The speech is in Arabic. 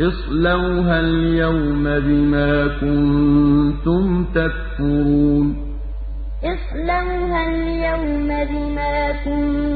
اصْلَوْهَا الْيَوْمَ بِمَا كُنتُمْ تَكْفُرُونَ. اصْلَوْهَا الْيَوْمَ بِمَا كُنتُمْ